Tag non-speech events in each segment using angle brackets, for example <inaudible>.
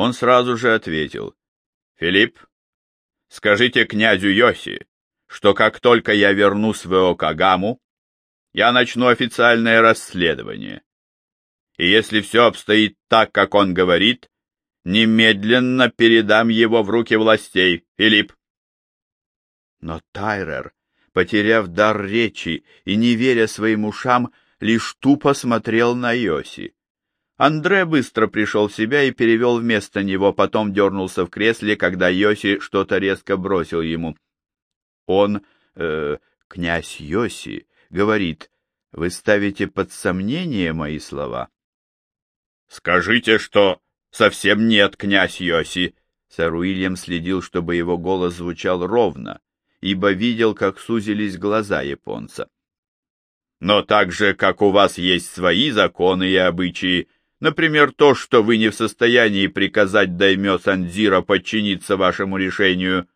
Он сразу же ответил. «Филипп, скажите князю Йоси, что как только я вернусь в Иокагаму, я начну официальное расследование. И если все обстоит так, как он говорит, немедленно передам его в руки властей, Филипп. Но Тайрер, потеряв дар речи и не веря своим ушам, лишь тупо смотрел на Йоси. Андре быстро пришел в себя и перевел вместо него, потом дернулся в кресле, когда Йоси что-то резко бросил ему. Он, э, князь Йоси, говорит, вы ставите под сомнение мои слова? — Скажите, что совсем нет, князь Йоси. Сэр Уильям следил, чтобы его голос звучал ровно, ибо видел, как сузились глаза японца. Но так же, как у вас есть свои законы и обычаи, например, то, что вы не в состоянии приказать даймё Сандзира подчиниться вашему решению,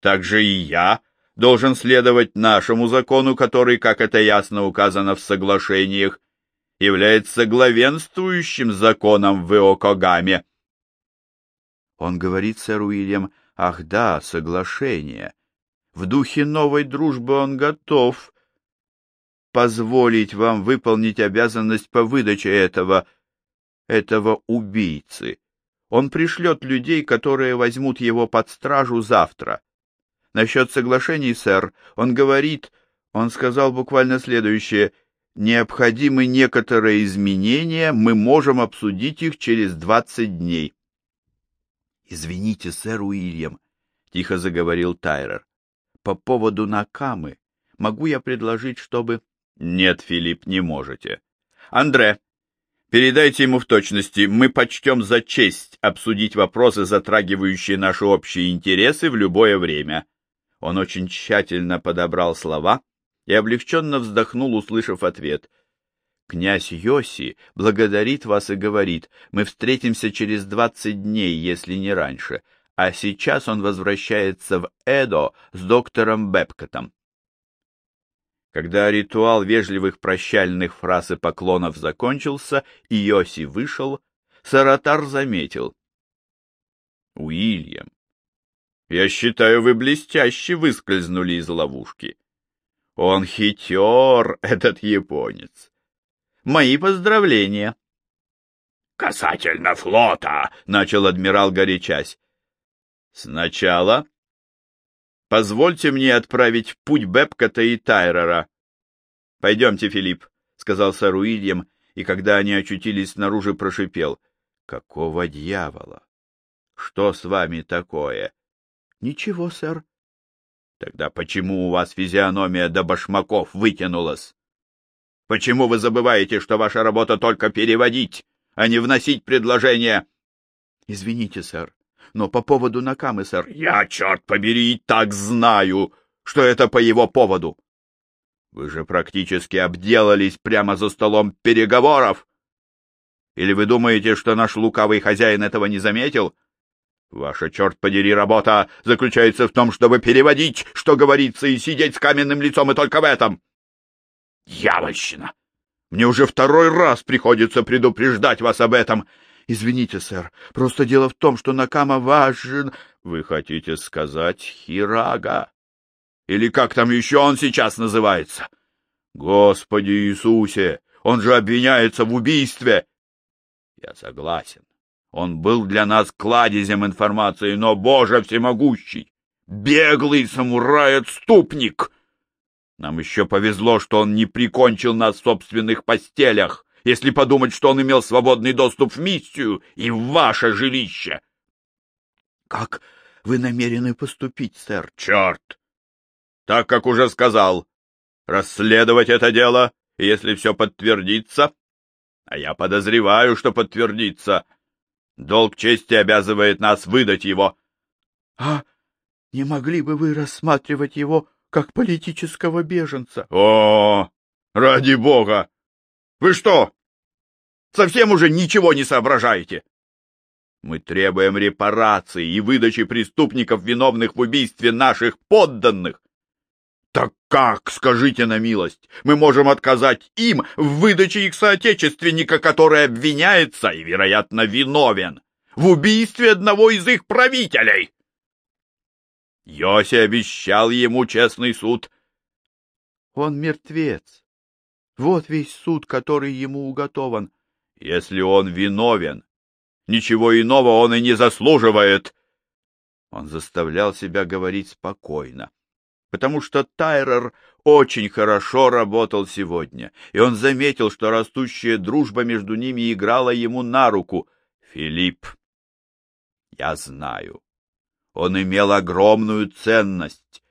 так же и я должен следовать нашему закону, который, как это ясно указано в соглашениях, является главенствующим законом в Иокогаме. Он говорит, сэр Уильям, ах да, соглашение. В духе новой дружбы он готов позволить вам выполнить обязанность по выдаче этого, этого убийцы. Он пришлет людей, которые возьмут его под стражу завтра. Насчет соглашений, сэр, он говорит, он сказал буквально следующее, необходимы некоторые изменения, мы можем обсудить их через двадцать дней. Извините, сэр Уильям, тихо заговорил Тайрер. По поводу Накамы могу я предложить, чтобы... Нет, Филипп, не можете. Андре, передайте ему в точности, мы почтем за честь обсудить вопросы, затрагивающие наши общие интересы в любое время. Он очень тщательно подобрал слова и облегченно вздохнул, услышав ответ. «Князь Йоси благодарит вас и говорит, мы встретимся через двадцать дней, если не раньше, а сейчас он возвращается в Эдо с доктором Бепкотом». Когда ритуал вежливых прощальных фраз и поклонов закончился, и Йоси вышел, Саратар заметил. «Уильям, я считаю, вы блестяще выскользнули из ловушки. Он хитер, <laughs> этот японец. Мои поздравления. Касательно флота, начал адмирал горячась. Сначала позвольте мне отправить в путь Бепкота и Тайрера. Пойдемте, Филипп, сказал сэр Уильям, и когда они очутились снаружи, прошипел. Какого дьявола? Что с вами такое? — Ничего, сэр. — Тогда почему у вас физиономия до башмаков вытянулась? Почему вы забываете, что ваша работа только переводить, а не вносить предложения? — Извините, сэр, но по поводу Накамы, сэр... — Я, черт побери, так знаю, что это по его поводу. Вы же практически обделались прямо за столом переговоров. Или вы думаете, что наш лукавый хозяин этого не заметил? — Ваша, черт подери, работа заключается в том, чтобы переводить, что говорится, и сидеть с каменным лицом, и только в этом. Дьявольщина! Мне уже второй раз приходится предупреждать вас об этом. Извините, сэр, просто дело в том, что Накама важен... Вы хотите сказать Хирага? Или как там еще он сейчас называется? Господи Иисусе, он же обвиняется в убийстве. Я согласен. Он был для нас кладезем информации, но, Боже всемогущий, беглый самурай-отступник! Нам еще повезло, что он не прикончил нас в собственных постелях, если подумать, что он имел свободный доступ в миссию и в ваше жилище. — Как вы намерены поступить, сэр? — Черт! Так, как уже сказал, расследовать это дело, если все подтвердится, а я подозреваю, что подтвердится, — Долг чести обязывает нас выдать его. — А не могли бы вы рассматривать его как политического беженца? — О, ради бога! Вы что, совсем уже ничего не соображаете? Мы требуем репарации и выдачи преступников, виновных в убийстве наших подданных. Так как, скажите на милость, мы можем отказать им в выдаче их соотечественника, который обвиняется и, вероятно, виновен? в убийстве одного из их правителей. Йоси обещал ему честный суд. Он мертвец. Вот весь суд, который ему уготован. Если он виновен, ничего иного он и не заслуживает. Он заставлял себя говорить спокойно, потому что Тайрер очень хорошо работал сегодня, и он заметил, что растущая дружба между ними играла ему на руку. Филипп, я знаю, он имел огромную ценность,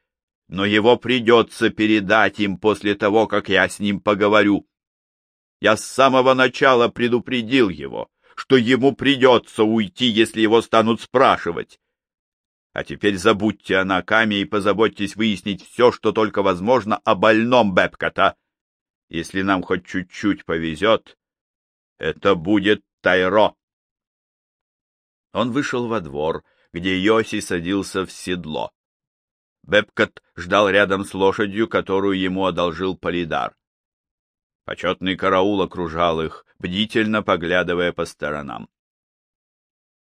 но его придется передать им после того, как я с ним поговорю. Я с самого начала предупредил его, что ему придется уйти, если его станут спрашивать. А теперь забудьте о Накаме и позаботьтесь выяснить все, что только возможно о больном Бепкота. Если нам хоть чуть-чуть повезет, это будет Тайро. Он вышел во двор, где Йоси садился в седло. Бепкот ждал рядом с лошадью, которую ему одолжил Полидар. Почетный караул окружал их, бдительно поглядывая по сторонам.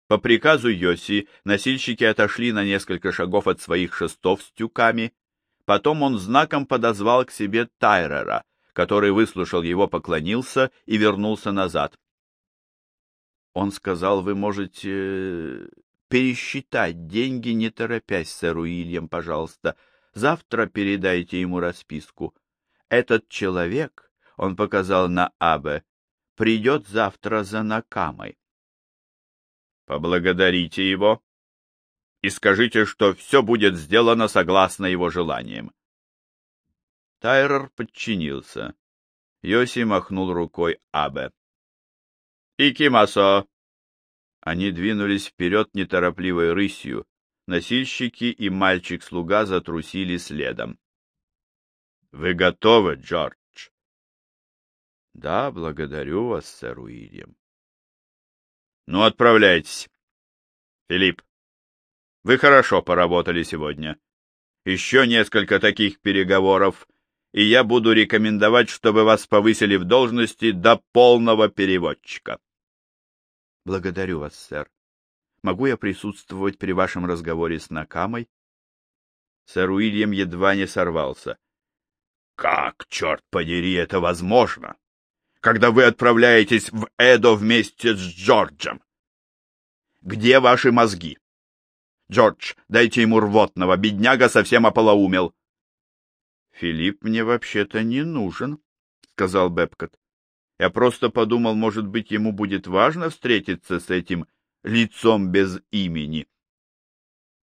По приказу Йоси носильщики отошли на несколько шагов от своих шестов с тюками. Потом он знаком подозвал к себе Тайрера, который выслушал его, поклонился и вернулся назад. Он сказал, вы можете пересчитать деньги, не торопясь, сэр Уильям, пожалуйста. Завтра передайте ему расписку. Этот человек, он показал на Абе, придет завтра за Накамой. Поблагодарите его и скажите, что все будет сделано согласно его желаниям. Тайрер подчинился. Йоси махнул рукой Абе. «Икимасо!» Они двинулись вперед неторопливой рысью. Носильщики и мальчик-слуга затрусили следом. «Вы готовы, Джордж?» «Да, благодарю вас, сэр Уильям». Ну, отправляйтесь. Филипп, вы хорошо поработали сегодня. Еще несколько таких переговоров, и я буду рекомендовать, чтобы вас повысили в должности до полного переводчика. Благодарю вас, сэр. Могу я присутствовать при вашем разговоре с Накамой? Сэр Уильям едва не сорвался. Как, черт подери, это возможно? Когда вы отправляетесь в Эдо вместе с Джорджем? Где ваши мозги? Джордж, дайте ему рвотного, бедняга совсем ополоумел. Филипп мне вообще-то не нужен, сказал Бепкот. Я просто подумал, может быть, ему будет важно встретиться с этим лицом без имени.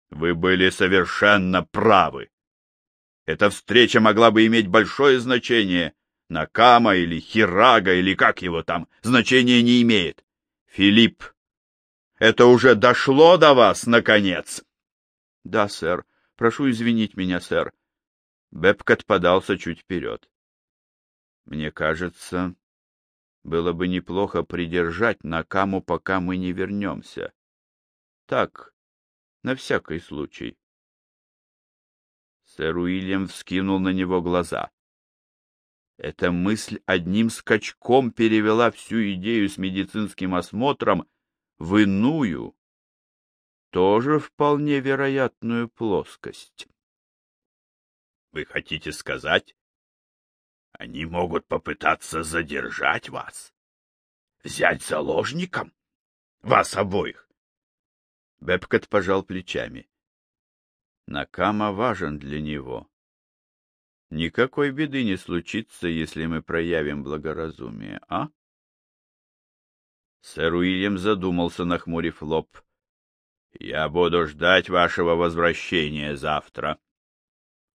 Вы были совершенно правы. Эта встреча могла бы иметь большое значение Накама или Хирага или как его там, значения не имеет. Филипп, это уже дошло до вас, наконец? — Да, сэр. Прошу извинить меня, сэр. Бепкот подался чуть вперед. — Мне кажется, было бы неплохо придержать Накаму, пока мы не вернемся. Так, на всякий случай. Сэр Уильям вскинул на него глаза. Эта мысль одним скачком перевела всю идею с медицинским осмотром в иную, тоже вполне вероятную плоскость. Вы хотите сказать, они могут попытаться задержать вас? Взять заложником? Вас обоих? Бепкот пожал плечами. Накама важен для него. Никакой беды не случится, если мы проявим благоразумие, а? Сэр Уильям задумался, нахмурив лоб. «Я буду ждать вашего возвращения завтра».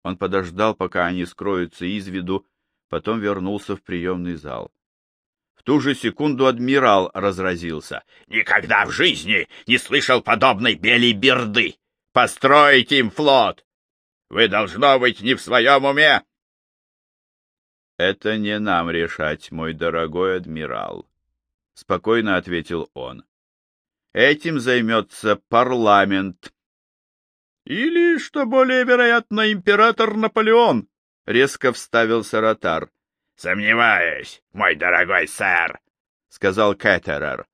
Он подождал, пока они скроются из виду, потом вернулся в приемный зал. В ту же секунду адмирал разразился. «Никогда в жизни не слышал подобной белей берды! Построить им флот! Вы, должно быть, не в своем уме!» «Это не нам решать, мой дорогой адмирал», — спокойно ответил он. «Этим займется парламент». «Или, что более вероятно, император Наполеон», — резко вставил Саратар. «Сомневаюсь, мой дорогой сэр», — сказал Кэтерер.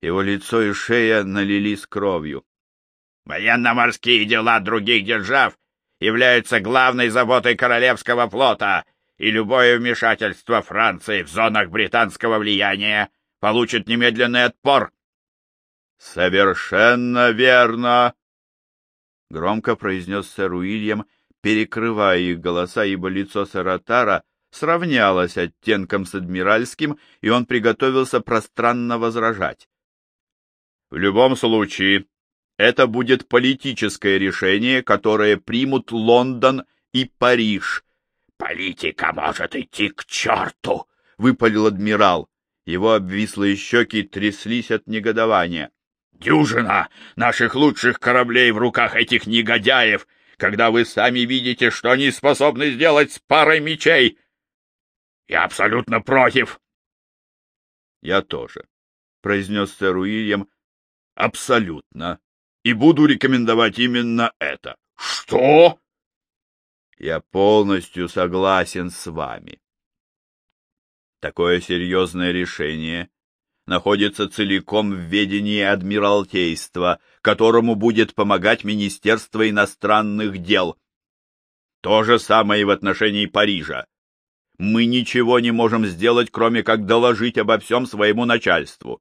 Его лицо и шея налились кровью. Военно-морские дела других держав являются главной заботой Королевского флота, и любое вмешательство Франции в зонах британского влияния получит немедленный отпор. «Совершенно верно!» — громко произнес сэр Уильям, перекрывая их голоса, ибо лицо сэра Тара сравнялось оттенком с адмиральским, и он приготовился пространно возражать. «В любом случае, это будет политическое решение, которое примут Лондон и Париж». «Политика может идти к черту!» — выпалил адмирал. Его обвислые щеки тряслись от негодования. «Дюжина наших лучших кораблей в руках этих негодяев, когда вы сами видите, что они способны сделать с парой мечей! Я абсолютно против!» «Я тоже», — произнес сэр Уильям, — «абсолютно, и буду рекомендовать именно это». «Что?» «Я полностью согласен с вами». Такое серьезное решение находится целиком в ведении Адмиралтейства, которому будет помогать Министерство иностранных дел. То же самое и в отношении Парижа. Мы ничего не можем сделать, кроме как доложить обо всем своему начальству.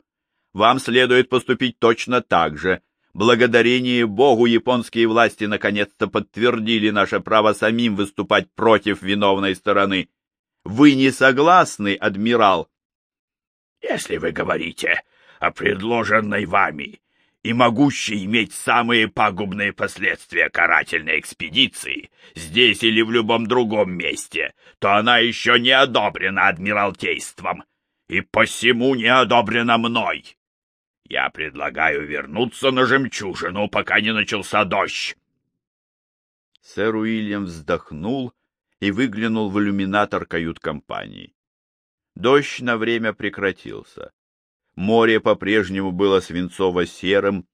Вам следует поступить точно так же. Благодарение Богу японские власти наконец-то подтвердили наше право самим выступать против виновной стороны. Вы не согласны, адмирал? Если вы говорите о предложенной вами и могущей иметь самые пагубные последствия карательной экспедиции здесь или в любом другом месте, то она еще не одобрена Адмиралтейством и посему не одобрена мной. Я предлагаю вернуться на жемчужину, пока не начался дождь. Сэр Уильям вздохнул и выглянул в иллюминатор кают-компании. Дождь на время прекратился. Море по-прежнему было свинцово-серым,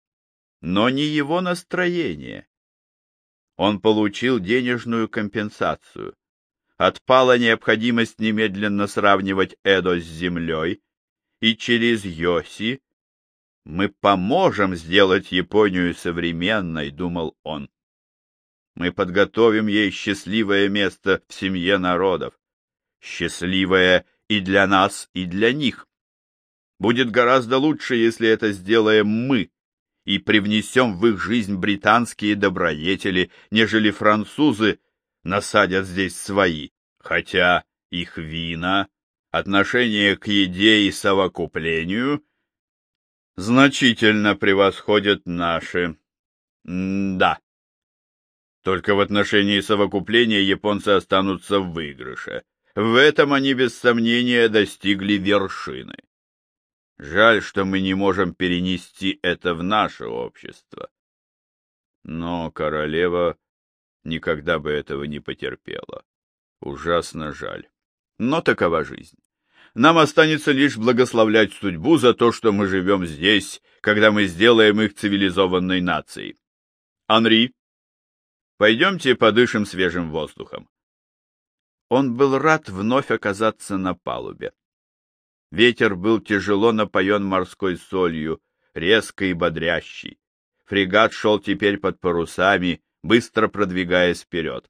но не его настроение. Он получил денежную компенсацию. Отпала необходимость немедленно сравнивать Эдо с землей, и через Йоси мы поможем сделать Японию современной, думал он. Мы подготовим ей счастливое место в семье народов. Счастливое и для нас, и для них. Будет гораздо лучше, если это сделаем мы и привнесем в их жизнь британские добродетели, нежели французы насадят здесь свои, хотя их вина, отношение к еде и совокуплению значительно превосходят наши. М да. Только в отношении совокупления японцы останутся в выигрыше. В этом они без сомнения достигли вершины. Жаль, что мы не можем перенести это в наше общество. Но королева никогда бы этого не потерпела. Ужасно жаль. Но такова жизнь. Нам останется лишь благословлять судьбу за то, что мы живем здесь, когда мы сделаем их цивилизованной нацией. Анри, пойдемте подышим свежим воздухом. Он был рад вновь оказаться на палубе. Ветер был тяжело напоен морской солью, резко и бодрящий. Фрегат шел теперь под парусами, быстро продвигаясь вперед.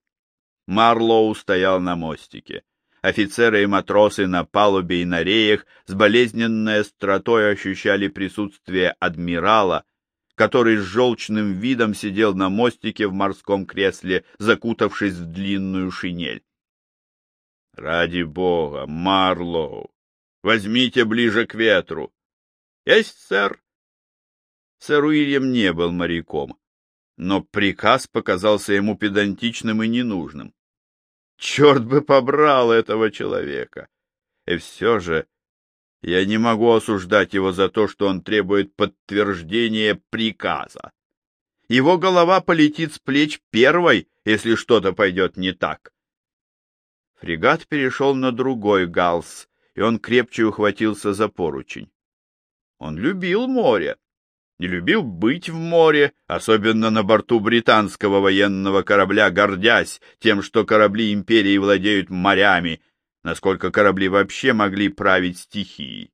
Марлоу стоял на мостике. Офицеры и матросы на палубе и на реях с болезненной остротой ощущали присутствие адмирала, который с желчным видом сидел на мостике в морском кресле, закутавшись в длинную шинель. «Ради бога, Марлоу, возьмите ближе к ветру!» «Есть, сэр!» Сэр Уильям не был моряком, но приказ показался ему педантичным и ненужным. Черт бы побрал этого человека! И все же я не могу осуждать его за то, что он требует подтверждения приказа. Его голова полетит с плеч первой, если что-то пойдет не так. Фрегат перешел на другой галс, и он крепче ухватился за поручень. Он любил море, не любил быть в море, особенно на борту британского военного корабля, гордясь тем, что корабли империи владеют морями, насколько корабли вообще могли править стихией.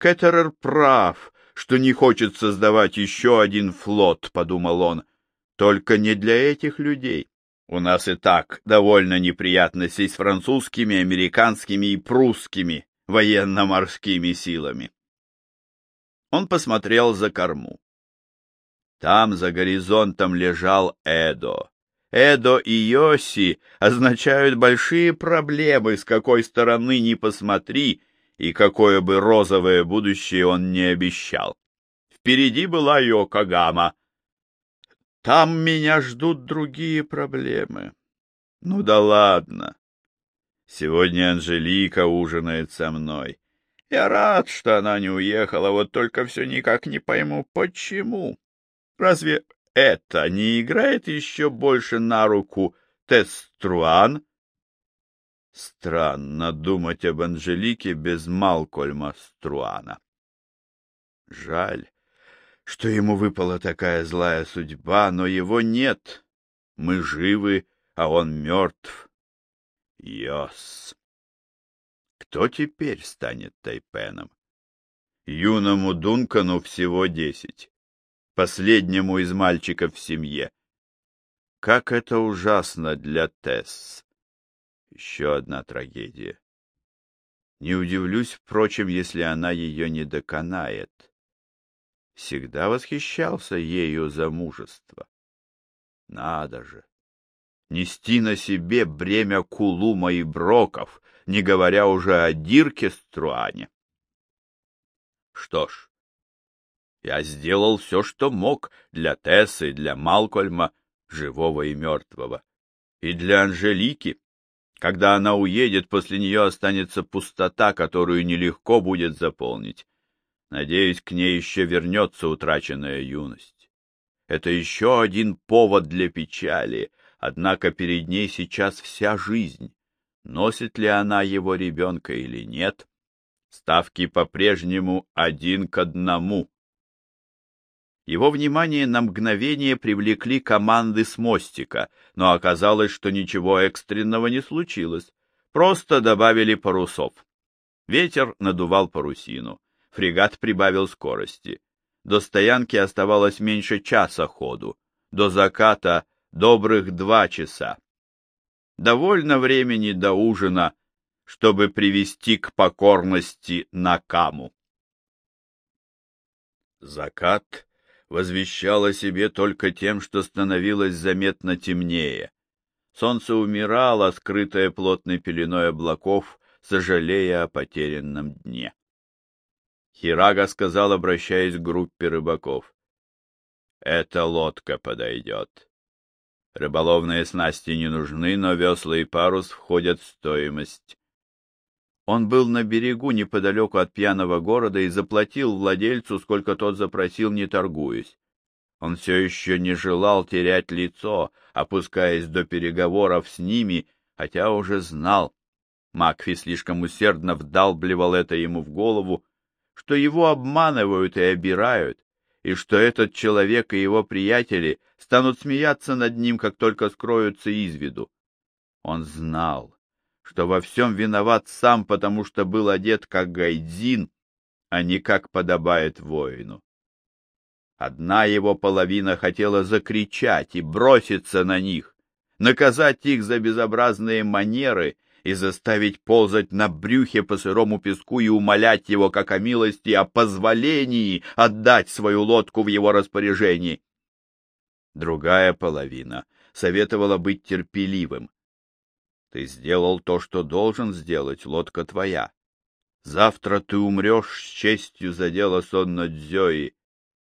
Кеттерер прав, что не хочет создавать еще один флот, — подумал он, — только не для этих людей. У нас и так довольно неприятностей с французскими, американскими и прусскими военно-морскими силами. Он посмотрел за корму. Там за горизонтом лежал Эдо. Эдо и Йоси означают большие проблемы, с какой стороны ни посмотри, и какое бы розовое будущее он не обещал. Впереди была Йокогама, там меня ждут другие проблемы. Ну да ладно. Сегодня Анжелика ужинает со мной. Я рад, что она не уехала, вот только все никак не пойму, почему. Разве это не играет еще больше на руку Теструан? Странно думать об Анжелике без Малкольма Струана. Жаль, что ему выпала такая злая судьба, но его нет. Мы живы, а он мертв. Йос. Кто теперь станет Тайпеном? Юному Дункану всего десять. Последнему из мальчиков в семье. Как это ужасно для Тесс. Еще одна трагедия. Не удивлюсь, впрочем, если она ее не доконает всегда восхищался ею за мужество. Надо же! Нести на себе бремя Кулума и Броков, не говоря уже о Дирке Струане. Что ж, я сделал все, что мог для Тессы, для Малкольма, живого и мертвого, и для Анжелики. Когда она уедет, после нее останется пустота, которую нелегко будет заполнить. Надеюсь, к ней еще вернется утраченная юность. Это еще один повод для печали, однако перед ней сейчас вся жизнь. Носит ли она его ребенка или нет, ставки по-прежнему один к одному. Его внимание на мгновение привлекли команды с мостика, но оказалось, что ничего экстренного не случилось. Просто добавили парусов. Ветер надувал парусину фрегат прибавил скорости. До стоянки оставалось меньше часа ходу, до заката добрых два часа. Довольно времени до ужина, чтобы привести к покорности Накаму. Закат возвещал о себе только тем, что становилось заметно темнее. Солнце умирало, скрытое плотной пеленой облаков, сожалея о потерянном дне. Хирага сказал, обращаясь к группе рыбаков. «Эта лодка подойдет. Рыболовные снасти не нужны, но весла и парус входят в стоимость». Он был на берегу неподалеку от пьяного города и заплатил владельцу, сколько тот запросил, не торгуясь. Он все еще не желал терять лицо, опускаясь до переговоров с ними, хотя уже знал. Макфи слишком усердно вдалбливал это ему в голову, что его обманывают и обирают, и что этот человек и его приятели станут смеяться над ним, как только скроются из виду. Он знал, что во всем виноват сам, потому что был одет как гайдзин, а не как подобает воину. Одна его половина хотела закричать и броситься на них, наказать их за безобразные манеры и заставить ползать на брюхе по сырому песку и умолять его, как о милости, о позволении отдать свою лодку в его распоряжении. Другая половина советовала быть терпеливым. Ты сделал то, что должен сделать, лодка твоя. Завтра ты умрешь с честью за дело сонно Дзёи.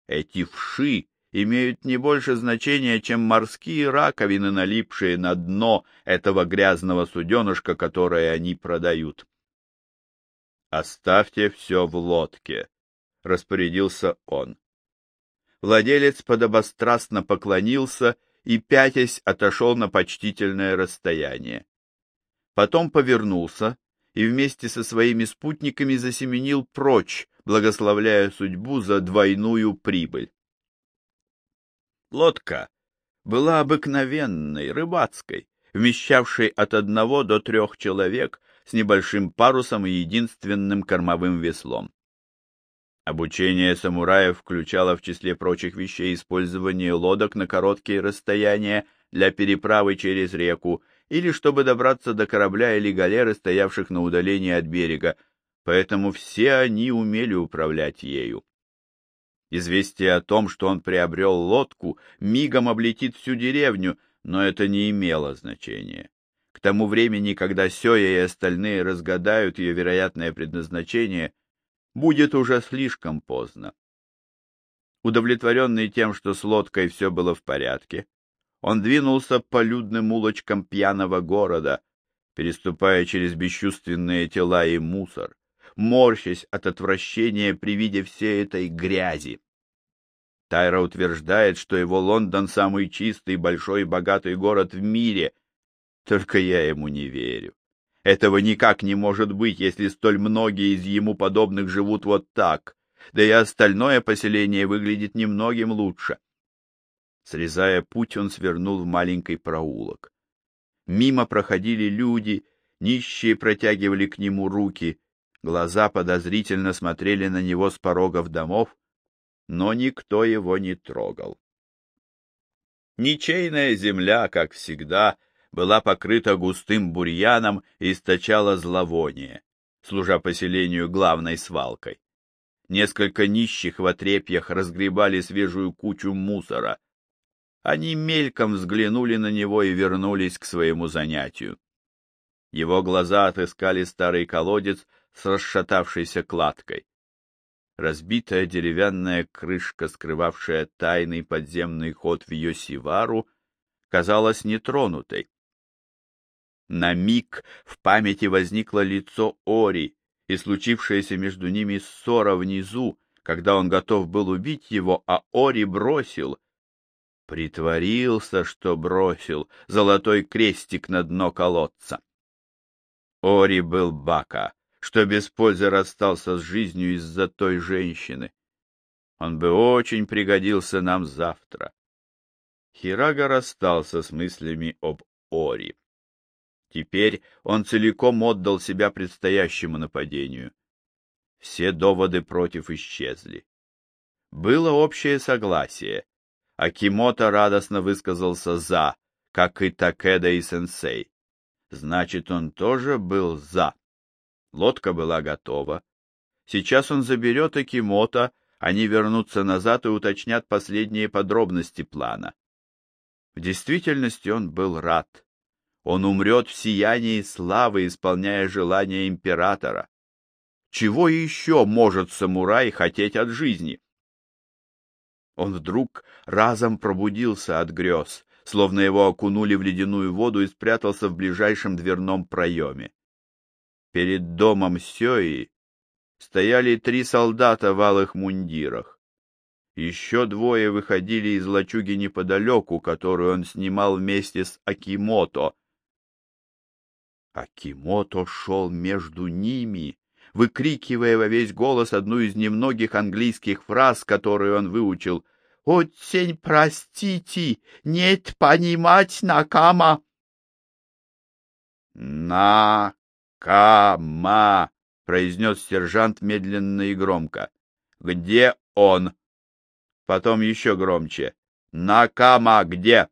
Эти вши имеют не больше значения, чем морские раковины, налипшие на дно этого грязного суденышка, которое они продают. «Оставьте все в лодке», — распорядился он. Владелец подобострастно поклонился и, пятясь, отошел на почтительное расстояние. Потом повернулся и вместе со своими спутниками засеменил прочь, благословляя судьбу за двойную прибыль. Лодка была обыкновенной, рыбацкой, вмещавшей от одного до трех человек с небольшим парусом и единственным кормовым веслом. Обучение самураев включало в числе прочих вещей использование лодок на короткие расстояния для переправы через реку или чтобы добраться до корабля или галеры, стоявших на удалении от берега, поэтому все они умели управлять ею. Известие о том, что он приобрел лодку, мигом облетит всю деревню, но это не имело значения. К тому времени, когда Сёя и остальные разгадают ее вероятное предназначение, будет уже слишком поздно. Удовлетворенный тем, что с лодкой все было в порядке, он двинулся по людным улочкам пьяного города, переступая через бесчувственные тела и мусор, морщась от отвращения при виде всей этой грязи. Тайра утверждает, что его Лондон самый чистый, большой и богатый город в мире. Только я ему не верю. Этого никак не может быть, если столь многие из ему подобных живут вот так. Да и остальное поселение выглядит немногим лучше. Срезая путь, он свернул в маленький проулок. Мимо проходили люди, нищие протягивали к нему руки, глаза подозрительно смотрели на него с порогов домов, но никто его не трогал. Ничейная земля, как всегда, была покрыта густым бурьяном и источала зловоние, служа поселению главной свалкой. Несколько нищих в отрепьях разгребали свежую кучу мусора. Они мельком взглянули на него и вернулись к своему занятию. Его глаза отыскали старый колодец с расшатавшейся кладкой. Разбитая деревянная крышка, скрывавшая тайный подземный ход в Йосивару, казалась нетронутой. На миг в памяти возникло лицо Ори и случившаяся между ними ссора внизу, когда он готов был убить его, а Ори бросил, притворился, что бросил, золотой крестик на дно колодца. Ори был Бака, что без пользы расстался с жизнью из-за той женщины. Он бы очень пригодился нам завтра. Хирага расстался с мыслями об Ори. Теперь он целиком отдал себя предстоящему нападению. Все доводы против исчезли. Было общее согласие. Акимото радостно высказался «за», как и Такеда и Сенсей. Значит, он тоже был «за». Лодка была готова. Сейчас он заберет Акимото, они вернутся назад и уточнят последние подробности плана. В действительности он был рад. Он умрет в сиянии славы, исполняя желания императора. Чего еще может самурай хотеть от жизни? Он вдруг разом пробудился от грез, словно его окунули в ледяную воду и спрятался в ближайшем дверном проеме. Перед домом Сёи стояли три солдата в алых мундирах. Еще двое выходили из лачуги неподалеку, которую он снимал вместе с Акимото. Акимото шел между ними, выкрикивая во весь голос одну из немногих английских фраз, которые он выучил. «Очень простите, нет понимать, Накама!» «На «Кама!» — произнес сержант медленно и громко. «Где он?» Потом еще громче. «Накама где?»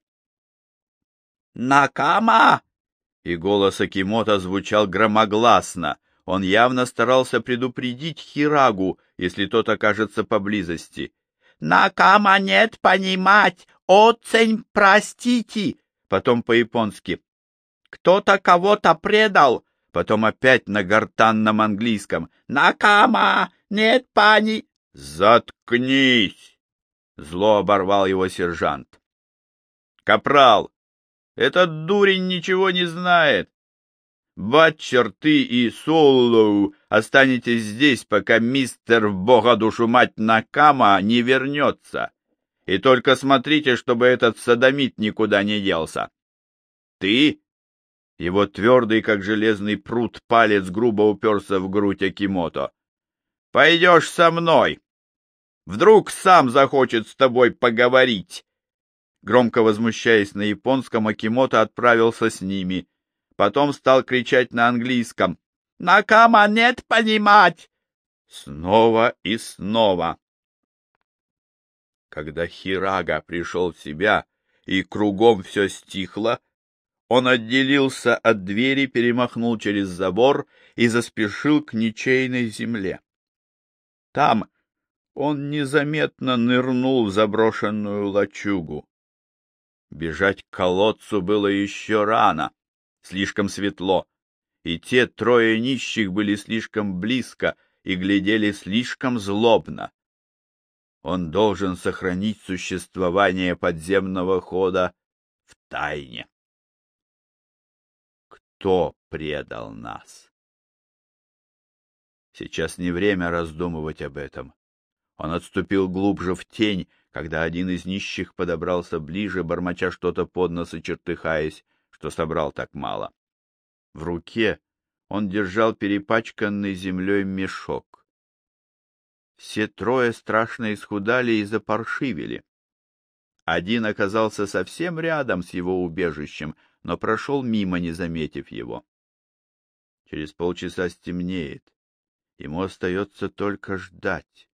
«Накама!» И голос Акимото звучал громогласно. Он явно старался предупредить Хирагу, если тот окажется поблизости. «Накама нет понимать! Очень простите!» Потом по-японски. «Кто-то кого-то предал! Потом опять на гортанном английском. «Накама! Нет, пани!» «Заткнись!» — зло оборвал его сержант. «Капрал, этот дурень ничего не знает. Батчер, ты и Соллоу останетесь здесь, пока мистер в бога душу мать Накама не вернется. И только смотрите, чтобы этот садомит никуда не делся. Ты его твердый, как железный пруд, палец грубо уперся в грудь Акимото. — Пойдешь со мной. Вдруг сам захочет с тобой поговорить. Громко возмущаясь на японском, Акимото отправился с ними. Потом стал кричать на английском. «Накама нет понимать!» снова и снова. Когда Хирага пришел в себя и кругом все стихло, он отделился от двери, перемахнул через забор и заспешил к ничейной земле. Там он незаметно нырнул в заброшенную лачугу. Бежать к колодцу было еще рано, слишком светло, и те трое нищих были слишком близко и глядели слишком злобно. Он должен сохранить существование подземного хода в тайне. Кто предал нас? Сейчас не время раздумывать об этом. Он отступил глубже в тень, когда один из нищих подобрался ближе, бормоча что-то под нос и чертыхаясь, что собрал так мало. В руке он держал перепачканный землей мешок. Все трое страшно исхудали и запаршивели. Один оказался совсем рядом с его убежищем, но прошел мимо, не заметив его. Через полчаса стемнеет. Ему остается только ждать.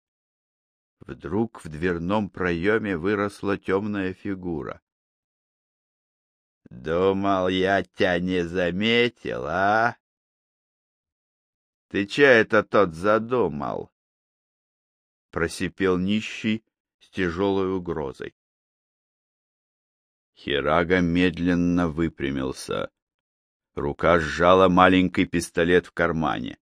Вдруг в дверном проеме выросла темная фигура. — Думал, я тебя не заметил, а? — Ты че это тот задумал? — просипел нищий с тяжелой угрозой. Хирага медленно выпрямился. Рука сжала маленький пистолет в кармане.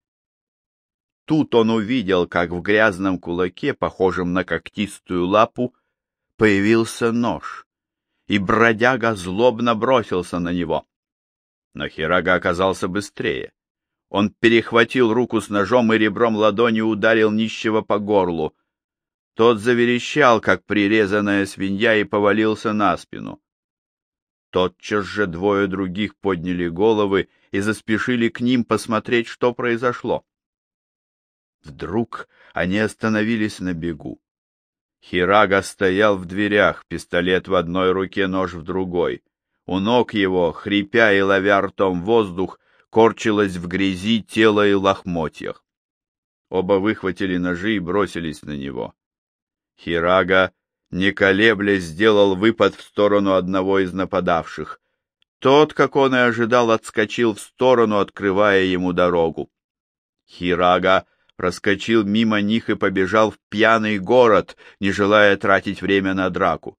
Тут он увидел, как в грязном кулаке, похожем на когтистую лапу, появился нож, и бродяга злобно бросился на него. Но Хирага оказался быстрее. Он перехватил руку с ножом и ребром ладони ударил нищего по горлу. Тот заверещал, как прирезанная свинья, и повалился на спину. Тотчас же двое других подняли головы и заспешили к ним посмотреть, что произошло. Вдруг они остановились на бегу. Хирага стоял в дверях, пистолет в одной руке, нож в другой. У ног его, хрипя и ловя ртом воздух, корчилось в грязи тело и лохмотьях. Оба выхватили ножи и бросились на него. Хирага, не колеблясь, сделал выпад в сторону одного из нападавших. Тот, как он и ожидал, отскочил в сторону, открывая ему дорогу. Хирага проскочил мимо них и побежал в пьяный город, не желая тратить время на драку.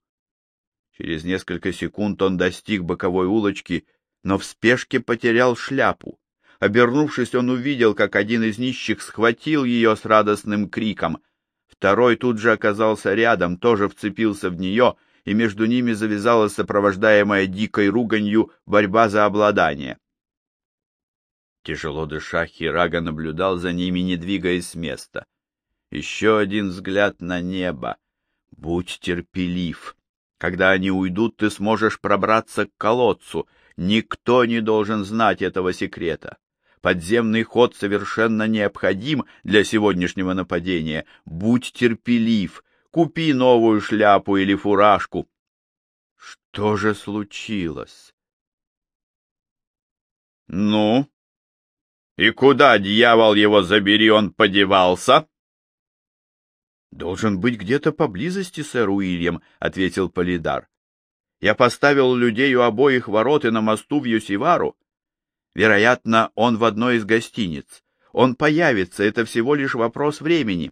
Через несколько секунд он достиг боковой улочки, но в спешке потерял шляпу. Обернувшись, он увидел, как один из нищих схватил ее с радостным криком. Второй тут же оказался рядом, тоже вцепился в нее, и между ними завязалась сопровождаемая дикой руганью борьба за обладание. Тяжело дыша, Хирага наблюдал за ними, не двигаясь с места. Еще один взгляд на небо. Будь терпелив. Когда они уйдут, ты сможешь пробраться к колодцу. Никто не должен знать этого секрета. Подземный ход совершенно необходим для сегодняшнего нападения. Будь терпелив. Купи новую шляпу или фуражку. Что же случилось? — Ну, и куда, дьявол его забери, он подевался? Должен быть где-то поблизости, сэр Уильям, ответил Полидар. Я поставил людей у обоих ворот и на мосту в Юсивару. Вероятно, он в одной из гостиниц. Он появится, это всего лишь вопрос времени.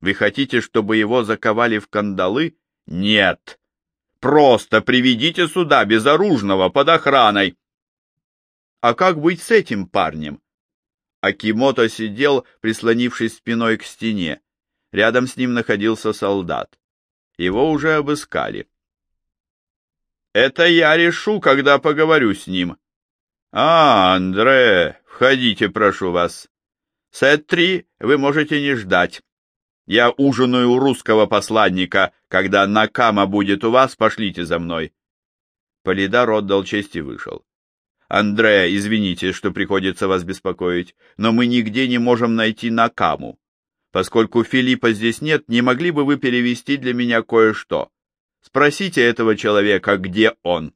Вы хотите, чтобы его заковали в кандалы? Нет. Просто приведите сюда безоружного под охраной. А как быть с этим парнем? Акимото сидел, прислонившись спиной к стене. Рядом с ним находился солдат. Его уже обыскали. «Это я решу, когда поговорю с ним». «А, Андре, входите, прошу вас. Сет-3 вы можете не ждать. Я ужинаю у русского посланника. Когда Накама будет у вас, пошлите за мной». Полидар отдал честь и вышел. Андреа, извините, что приходится вас беспокоить, но мы нигде не можем найти Накаму. Поскольку Филиппа здесь нет, не могли бы вы перевести для меня кое-что? Спросите этого человека, где он.